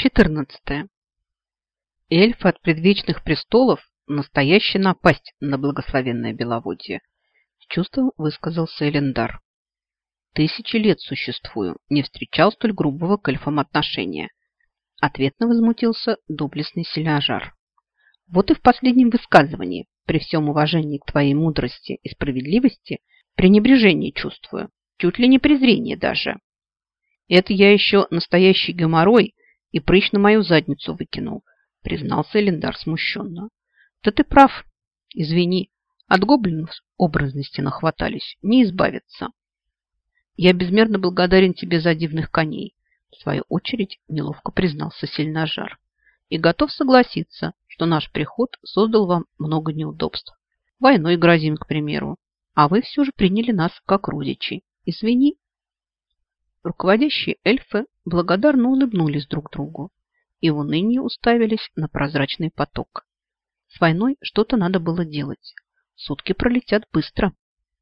14. Эльф от предвечных престолов – настоящая напасть на благословенное Беловодье. С чувством высказался Элендар. Тысячи лет существую, не встречал столь грубого к эльфам отношения. Ответно возмутился доблестный селяжар. Вот и в последнем высказывании, при всем уважении к твоей мудрости и справедливости, пренебрежение чувствую, чуть ли не презрение даже. Это я еще настоящий геморрой и прыщ на мою задницу выкинул, признался Элендар смущенно. Да ты прав. Извини, от гоблинов образности нахватались, не избавиться. Я безмерно благодарен тебе за дивных коней. В свою очередь неловко признался сильножар. И готов согласиться, что наш приход создал вам много неудобств. Войной грозим, к примеру. А вы все же приняли нас как родичей. Извини. Руководящие эльфы благодарно улыбнулись друг другу и в унынии уставились на прозрачный поток. С войной что-то надо было делать. Сутки пролетят быстро.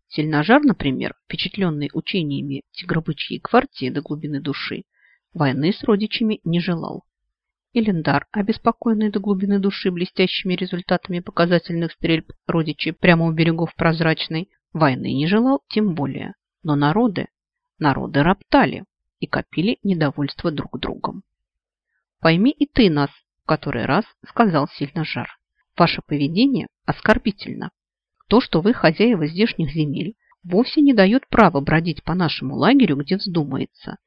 Сильножар, например, впечатленный учениями тигробычьей гвардии до глубины души, войны с родичами не желал. Элендар, обеспокоенный до глубины души блестящими результатами показательных стрельб родичей прямо у берегов прозрачной, войны не желал тем более. Но народы, народы роптали и копили недовольство друг другом. Пойми и ты нас, в который раз сказал сильно жар. Ваше поведение оскорбительно. То, что вы хозяева здешних земель, вовсе не дает права бродить по нашему лагерю, где вздумается,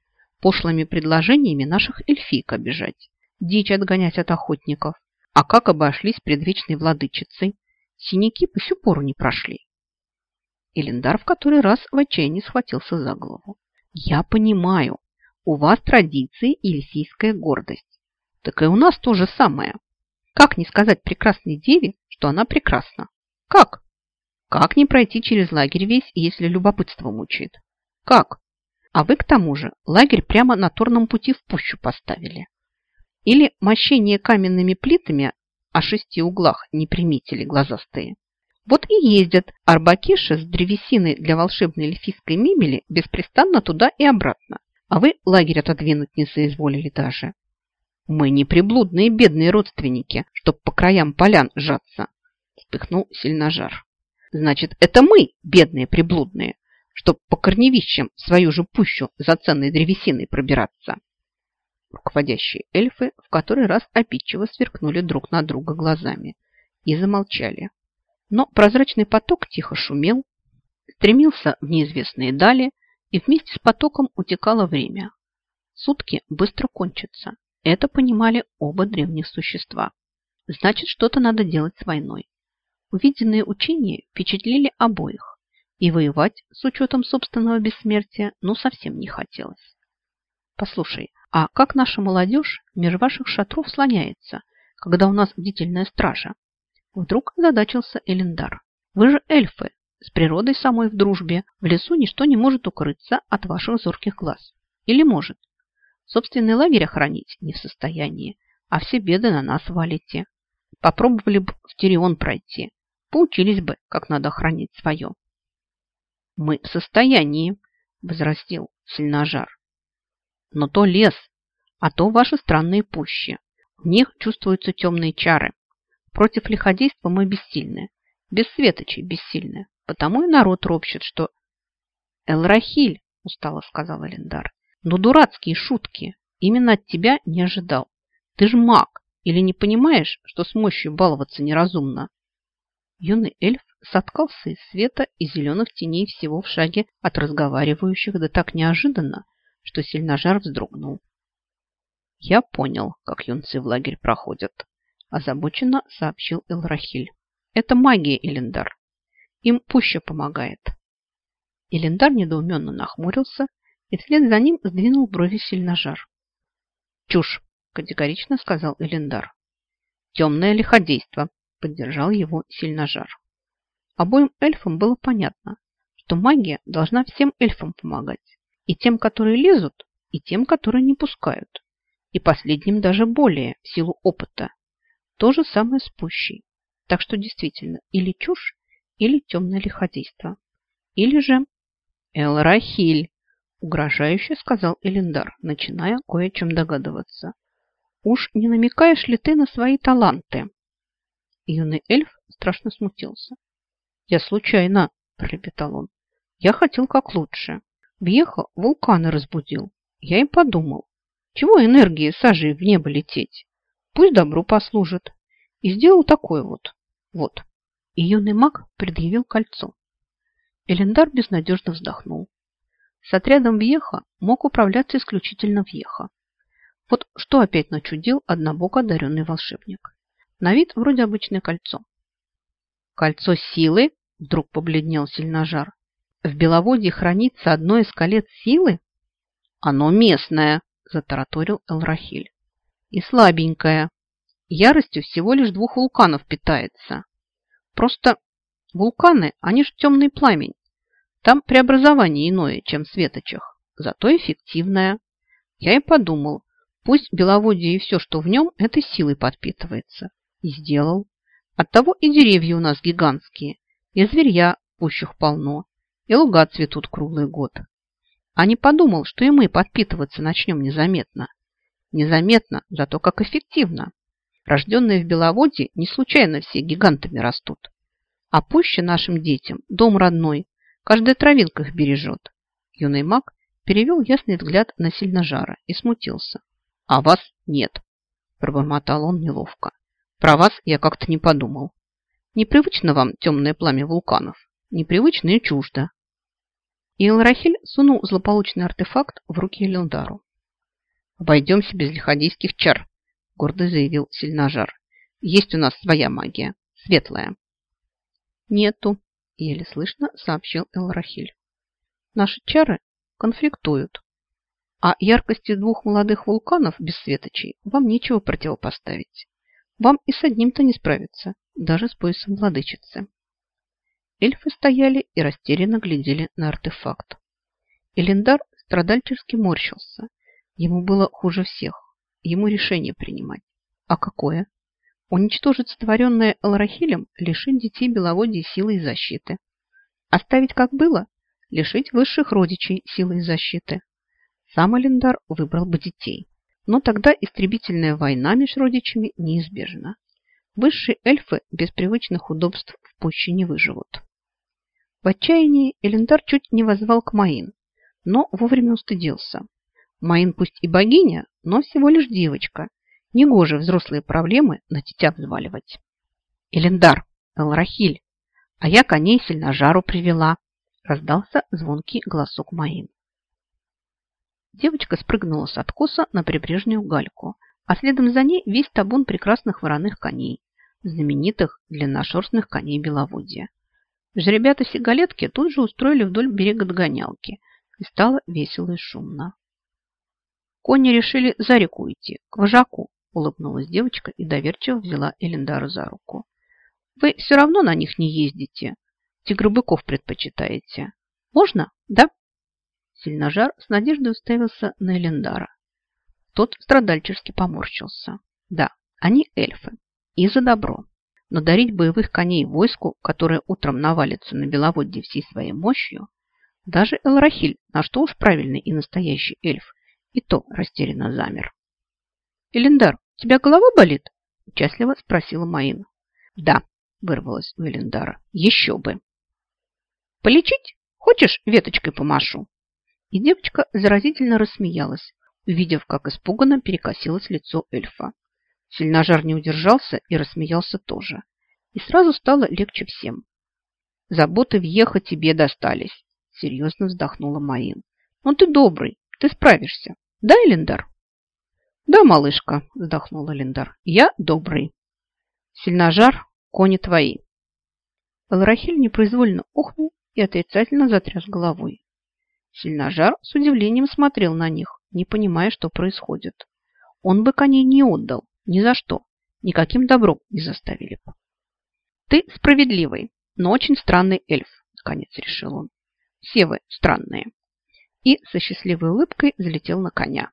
пошлыми предложениями наших эльфийк обижать, дичь отгонять от охотников. А как обошлись предвечной владычицей? Синяки по сю пору не прошли. Элендар в который раз в отчаянии схватился за голову. Я понимаю, у вас традиции и эльфийская гордость. Так и у нас то же самое. Как не сказать прекрасной деве, что она прекрасна? Как? Как не пройти через лагерь весь, если любопытство мучает? Как? А вы, к тому же, лагерь прямо на торном пути в пущу поставили. Или мощение каменными плитами о шести углах не приметили глазастые. Вот и ездят арбакиши с древесиной для волшебной эльфийской мебели беспрестанно туда и обратно. А вы лагерь отодвинуть не соизволили даже. Мы не приблудные бедные родственники, чтоб по краям полян сжаться, вспыхнул сильножар. Значит, это мы, бедные приблудные, чтоб по корневищам свою же пущу за ценной древесиной пробираться. Руководящие эльфы в который раз обидчиво сверкнули друг на друга глазами и замолчали. Но прозрачный поток тихо шумел, стремился в неизвестные дали, и вместе с потоком утекало время. Сутки быстро кончатся. Это понимали оба древних существа. Значит, что-то надо делать с войной. Увиденные учения впечатлили обоих, и воевать с учетом собственного бессмертия ну совсем не хотелось. Послушай, а как наша молодежь меж ваших шатров слоняется, когда у нас бдительная стража? Вдруг задачился Элендар. Вы же эльфы, с природой самой в дружбе. В лесу ничто не может укрыться от ваших зорких глаз. Или может? Собственный лагерь охранить не в состоянии, а все беды на нас валите. Попробовали бы в Тирион пройти. Поучились бы, как надо охранить свое. Мы в состоянии, возразил сильножар. Но то лес, а то ваши странные пущи. В них чувствуются темные чары. Против лиходейства мы бессильны. Без светочей бессильны. Потому и народ ропщет, что... Элрахиль, устало сказала Лендар. Но дурацкие шутки. Именно от тебя не ожидал. Ты ж маг. Или не понимаешь, что с мощью баловаться неразумно? Юный эльф соткался из света и зеленых теней всего в шаге от разговаривающих, да так неожиданно, что сильножар вздрогнул. Я понял, как юнцы в лагерь проходят, озабоченно сообщил Элрахиль. Это магия, Элендар. Им пуще помогает. Элендар недоуменно нахмурился и вслед за ним сдвинул брови сильножар. «Чушь!» – категорично сказал Элендар. «Темное лиходейство!» – поддержал его сильножар. Обоим эльфам было понятно, что магия должна всем эльфам помогать. И тем, которые лезут, и тем, которые не пускают. И последним даже более, в силу опыта. То же самое с пущей. Так что действительно, или чушь, или темное лиходейство. Или же Эл-Рахиль, угрожающе сказал Элендар, начиная кое о чем догадываться. Уж не намекаешь ли ты на свои таланты? Юный эльф страшно смутился. Я случайно, пролепетал он. Я хотел как лучше. Бьеха вулканы разбудил. Я и подумал, чего энергии сажей в небо лететь? Пусть добру послужит. И сделал такое вот. Вот. И юный маг предъявил кольцо. Элендар безнадежно вздохнул. С отрядом Вьеха мог управляться исключительно Вьеха. Вот что опять начудил однобоко одаренный волшебник. На вид вроде обычное кольцо. Кольцо силы? Вдруг побледнел сильножар. В Беловодье хранится одно из колец силы? Оно местное, затараторил Элрахиль. И слабенькое. Яростью всего лишь двух вулканов питается. Просто вулканы, они ж темный пламень. Там преобразование иное, чем в светочах, зато эффективное. Я и подумал, пусть беловодье и все, что в нем, этой силой подпитывается. И сделал. Оттого и деревья у нас гигантские, и зверья пущих полно, и луга цветут круглый год. А не подумал, что и мы подпитываться начнем незаметно. Незаметно, зато как эффективно. Рожденные в Беловодье не случайно все гигантами растут. А пуще нашим детям дом родной, каждая травинка их бережет. Юный маг перевел ясный взгляд на сильножара и смутился. А вас нет, пробормотал он неловко. Про вас я как-то не подумал. Непривычно вам темное пламя вулканов. Непривычно и чуждо. И Элрахиль сунул злополучный артефакт в руки Элендару. «Обойдемся без лиходейских чар», – гордо заявил Сильножар. «Есть у нас своя магия, светлая». «Нету», – еле слышно сообщил Элрахиль. «Наши чары конфликтуют, а яркости двух молодых вулканов без светочей вам нечего противопоставить. Вам и с одним-то не справиться, даже с поясом владычицы. Эльфы стояли и растерянно глядели на артефакт. Элендар страдальчески морщился. Ему было хуже всех. Ему решение принимать. А какое? Уничтожить сотворенное Элрахилем, лишить детей беловодья силы и защиты. Оставить как было? Лишить высших родичей силы и защиты. Сам Элендар выбрал бы детей. Но тогда истребительная война между родичами неизбежна. Высшие эльфы без привычных удобств в пуще не выживут. В отчаянии Элендар чуть не возвал к Маин, но вовремя устыдился. Маин пусть и богиня, но всего лишь девочка. Негоже взрослые проблемы на дитя взваливать. Элендар, Элрахиль, а я коней сильно жару привела, раздался звонкий голосок Маин. Девочка спрыгнула с откоса на прибрежную гальку, а следом за ней весь табун прекрасных вороных коней, знаменитых длинношерстных коней Беловодья. Жеребята-сигалетки тут же устроили вдоль берега догонялки, и стало весело и шумно. Кони решили за реку идти, к вожаку, улыбнулась девочка и доверчиво взяла Элендара за руку. Вы все равно на них не ездите, тигробыков предпочитаете. Можно, да? Сильножар с надеждой уставился на Элендара. Тот страдальчески поморщился. Да, они эльфы. И за добро. Но дарить боевых коней войску, которое утром навалится на Беловодье всей своей мощью, даже Элрахиль, на что уж правильный и настоящий эльф, и то растерянно замер. «Элендар, у тебя голова болит?» – участливо спросила Маина. «Да», – вырвалась у Элендара. «Еще бы!» «Полечить? Хочешь, веточкой помашу?» И девочка заразительно рассмеялась, увидев, как испуганно перекосилось лицо эльфа. Сильножар не удержался и рассмеялся тоже. И сразу стало легче всем. «Заботы въеха тебе достались», – серьезно вздохнула Маин. «Но ты добрый, ты справишься. Да, Элендар?» «Да, малышка», – вздохнула Элендар. «Я добрый». «Сильножар, кони твои». Элрахиль непроизвольно ухнул и отрицательно затряс головой. Сильножар с удивлением смотрел на них, не понимая, что происходит. Он бы коней не отдал, ни за что, никаким добром не заставили бы. Ты справедливый, но очень странный эльф, наконец решил он. Все вы странные. И со счастливой улыбкой залетел на коня.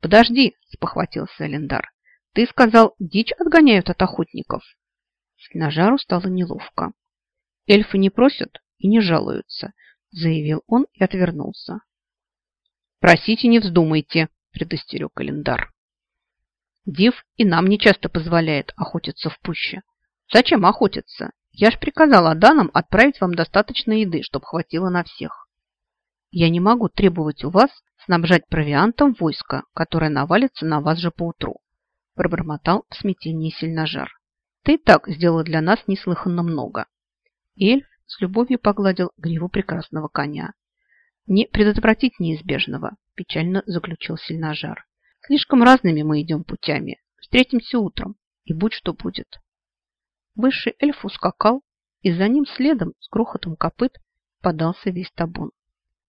Подожди, спохватился Элендар. Ты сказал, дичь отгоняют от охотников. Сильножару стало неловко. Эльфы не просят и не жалуются, заявил он и отвернулся. «Просите, не вздумайте», – предостерег календар. Див и нам не часто позволяет охотиться в пуще. Зачем охотиться? Я ж приказала Данам отправить вам достаточно еды, чтобы хватило на всех. Я не могу требовать у вас снабжать провиантом войско, которое навалится на вас же поутру, пробормотал в смятении сильножар. Ты так сделала для нас неслыханно много. Эльф с любовью погладил гриву прекрасного коня. Не предотвратить неизбежного, печально заключил сильножар. Слишком разными мы идем путями. Встретимся утром, и будь что будет. Высший эльф ускакал, и за ним следом с грохотом копыт подался весь табун.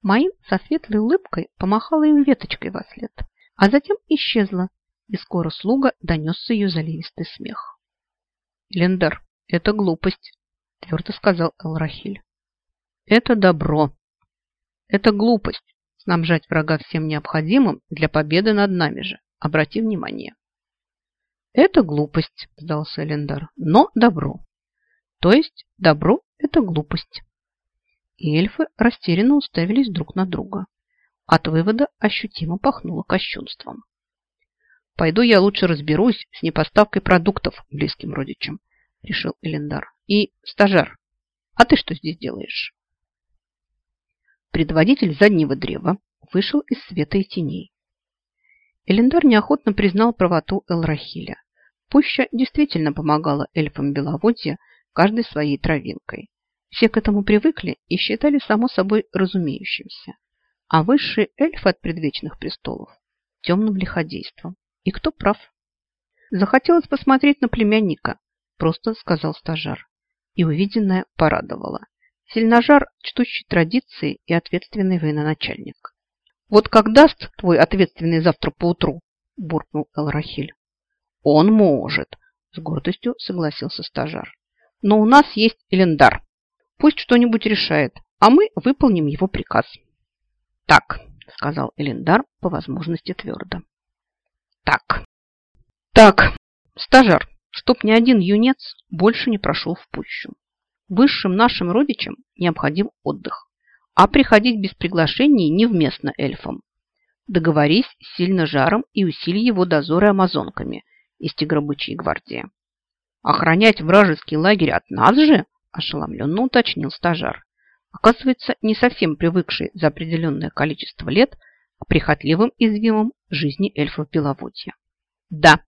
Маин со светлой улыбкой помахала им веточкой во след, а затем исчезла, и скоро слуга донесся ее заливистый смех. «Лендар, это глупость», – твердо сказал Элрахиль. «Это добро. Это глупость снабжать врага всем необходимым для победы над нами же. Обрати внимание». «Это глупость», – сдался Элендар, – «но добро». То есть добро – это глупость и эльфы растерянно уставились друг на друга. От вывода ощутимо пахнуло кощунством. «Пойду я лучше разберусь с непоставкой продуктов близким родичам», – решил Элендар. «И, стажар, а ты что здесь делаешь?» Предводитель заднего древа вышел из света и теней. Элендар неохотно признал правоту Элрахиля. Пуща действительно помогала эльфам Беловодья каждой своей травинкой. Все к этому привыкли и считали само собой разумеющимся. А высший эльф от предвечных престолов – темным лиходейством. И кто прав? Захотелось посмотреть на племянника, просто сказал стажар. И увиденное порадовало. Сильножар, чтущий традиции и ответственный военачальник. «Вот как даст твой ответственный завтра поутру?» – буркнул Элрахиль. «Он может», – с гордостью согласился стажар. «Но у нас есть Элендар, Пусть что-нибудь решает, а мы выполним его приказ. Так, сказал Элендар по возможности твердо. Так. Так, стажар, чтоб ни один юнец больше не прошел в пущу. Высшим нашим родичам необходим отдых, а приходить без приглашений невместно эльфам. Договорись с сильно жаром и усили его дозоры амазонками из тигробычьей гвардии. Охранять вражеский лагерь от нас же – ошеломленно уточнил стажар. Оказывается, не совсем привыкший за определенное количество лет к прихотливым извивам жизни эльфов Беловодья. Да,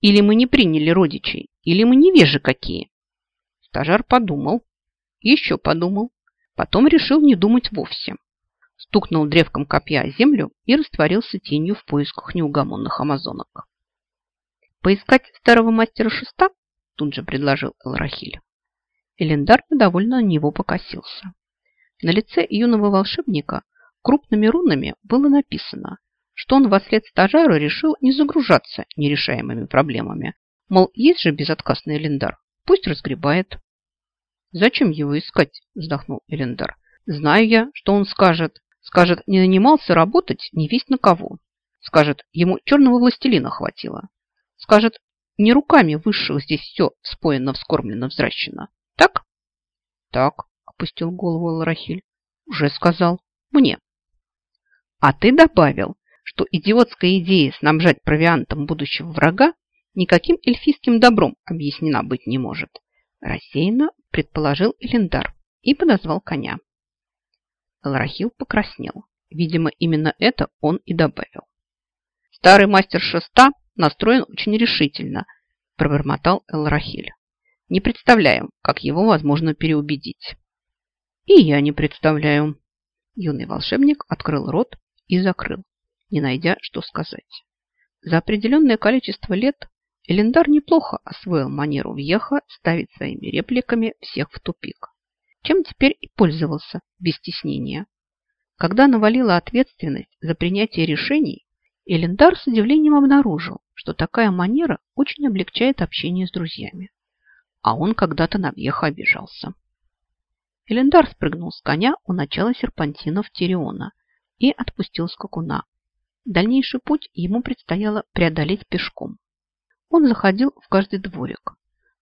или мы не приняли родичей, или мы невежи какие. Стажар подумал, еще подумал, потом решил не думать вовсе. Стукнул древком копья о землю и растворился тенью в поисках неугомонных амазонок. «Поискать старого мастера шеста?» тут же предложил Элрахиль. Элендар недовольно на него покосился. На лице юного волшебника крупными рунами было написано, что он во след стажара решил не загружаться нерешаемыми проблемами. Мол, есть же безотказный Элендар, пусть разгребает. «Зачем его искать?» – вздохнул Элендар. «Знаю я, что он скажет. Скажет, не нанимался работать не весть на кого. Скажет, ему черного властелина хватило. Скажет, не руками высших здесь все споено, вскормлено, взращено. Так? Так, опустил голову Ларахиль. Уже сказал. Мне. А ты добавил, что идиотская идея снабжать провиантом будущего врага никаким эльфийским добром объяснена быть не может. Рассеянно предположил Элендар и подозвал коня. Ларахил покраснел. Видимо, именно это он и добавил. Старый мастер шеста настроен очень решительно, пробормотал Элрахиль. Не представляем, как его возможно переубедить. И я не представляю. Юный волшебник открыл рот и закрыл, не найдя, что сказать. За определенное количество лет Элендар неплохо освоил манеру въеха ставить своими репликами всех в тупик. Чем теперь и пользовался без стеснения. Когда навалила ответственность за принятие решений, Элендар с удивлением обнаружил, что такая манера очень облегчает общение с друзьями а он когда-то на въеха обижался. Элендар спрыгнул с коня у начала серпантинов Тириона и отпустил скакуна. Дальнейший путь ему предстояло преодолеть пешком. Он заходил в каждый дворик,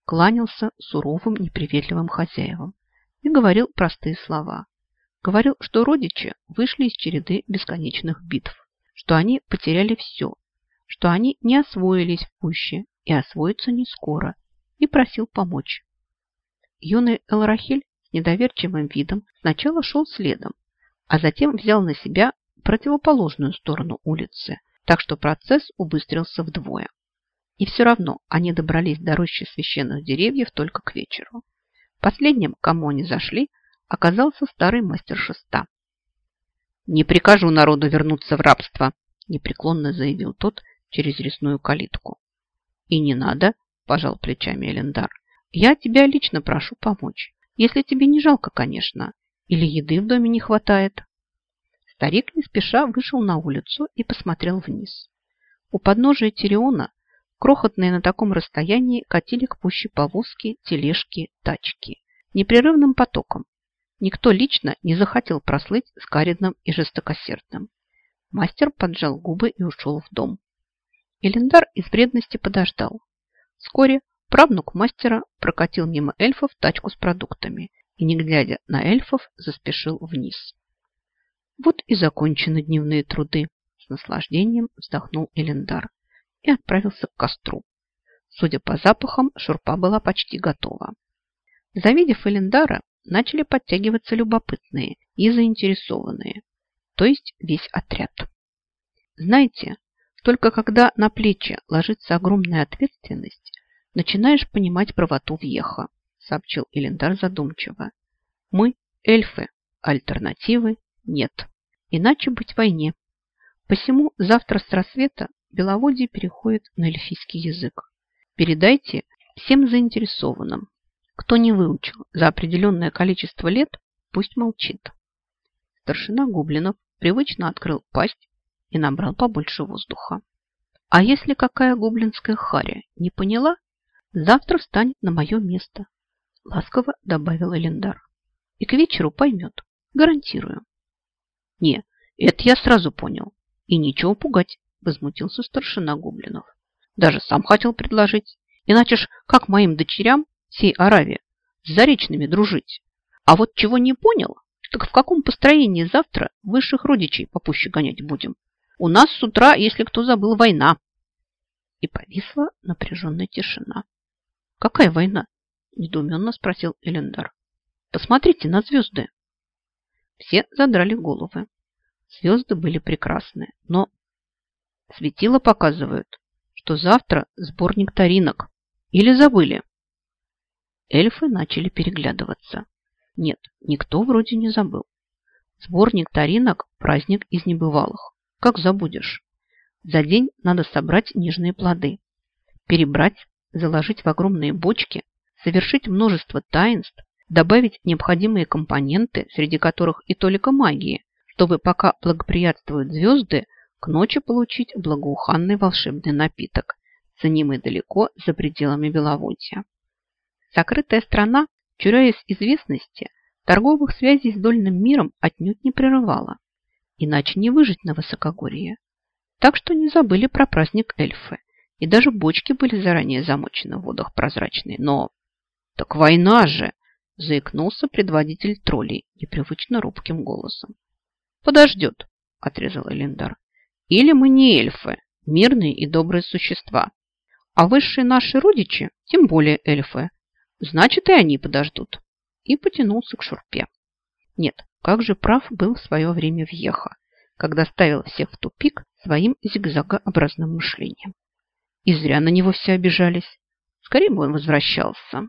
кланялся суровым неприветливым хозяевам и говорил простые слова. Говорил, что родичи вышли из череды бесконечных битв, что они потеряли все, что они не освоились в пуще и освоятся не скоро, и просил помочь. Юный Элрахиль с недоверчивым видом сначала шел следом, а затем взял на себя противоположную сторону улицы, так что процесс убыстрился вдвое. И все равно они добрались до рощи священных деревьев только к вечеру. Последним, кому они зашли, оказался старый мастер шеста. «Не прикажу народу вернуться в рабство», – непреклонно заявил тот через лесную калитку. «И не надо», – пожал плечами Элендар. «Я тебя лично прошу помочь, если тебе не жалко, конечно, или еды в доме не хватает». Старик не спеша вышел на улицу и посмотрел вниз. У подножия Тириона крохотные на таком расстоянии катили к пуще повозки, тележки, тачки. Непрерывным потоком. Никто лично не захотел прослыть скаридным и жестокосердным. Мастер поджал губы и ушел в дом. Элендар из вредности подождал. Вскоре правнук мастера прокатил мимо эльфов тачку с продуктами и, не глядя на эльфов, заспешил вниз. Вот и закончены дневные труды. С наслаждением вздохнул Элендар и отправился к костру. Судя по запахам, шурпа была почти готова. Завидев Элендара, начали подтягиваться любопытные и заинтересованные, то есть весь отряд. Знаете, только когда на плечи ложится огромная ответственность, начинаешь понимать правоту въеха, сообщил Элендар задумчиво. Мы эльфы, альтернативы нет. Иначе быть войне. Посему завтра с рассвета Беловодье переходит на эльфийский язык. Передайте всем заинтересованным. Кто не выучил за определенное количество лет, пусть молчит. Старшина Гоблинов привычно открыл пасть и набрал побольше воздуха. А если какая гоблинская харя не поняла, завтра встанет на мое место, ласково добавил Элендар. И к вечеру поймет, гарантирую. Не, это я сразу понял. И ничего пугать, возмутился старшина гоблинов. Даже сам хотел предложить. Иначе ж как моим дочерям всей Аравии с заречными дружить? А вот чего не понял, так в каком построении завтра высших родичей попуще гонять будем? У нас с утра, если кто забыл, война. И повисла напряженная тишина. Какая война? Недоуменно спросил Элендар. Посмотрите на звезды. Все задрали головы. Звезды были прекрасны, но светило показывают, что завтра сбор нектаринок. Или забыли? Эльфы начали переглядываться. Нет, никто вроде не забыл. Сбор нектаринок – праздник из небывалых. Как забудешь? За день надо собрать нежные плоды, перебрать, заложить в огромные бочки, совершить множество таинств, добавить необходимые компоненты, среди которых и толика магии, чтобы пока благоприятствуют звезды, к ночи получить благоуханный волшебный напиток, ценимый далеко за пределами Беловодья. Закрытая страна, чуряясь известности, торговых связей с дольным миром отнюдь не прерывала, иначе не выжить на высокогорье. Так что не забыли про праздник эльфы, и даже бочки были заранее замочены в водах прозрачные. Но так война же! заикнулся предводитель троллей непривычно робким голосом. «Подождет», – отрезал Элендар. «Или мы не эльфы, мирные и добрые существа, а высшие наши родичи, тем более эльфы. Значит, и они подождут». И потянулся к шурпе. Нет, как же прав был в свое время Вьеха, когда ставил всех в тупик своим зигзагообразным мышлением. И зря на него все обижались. Скорее бы он возвращался.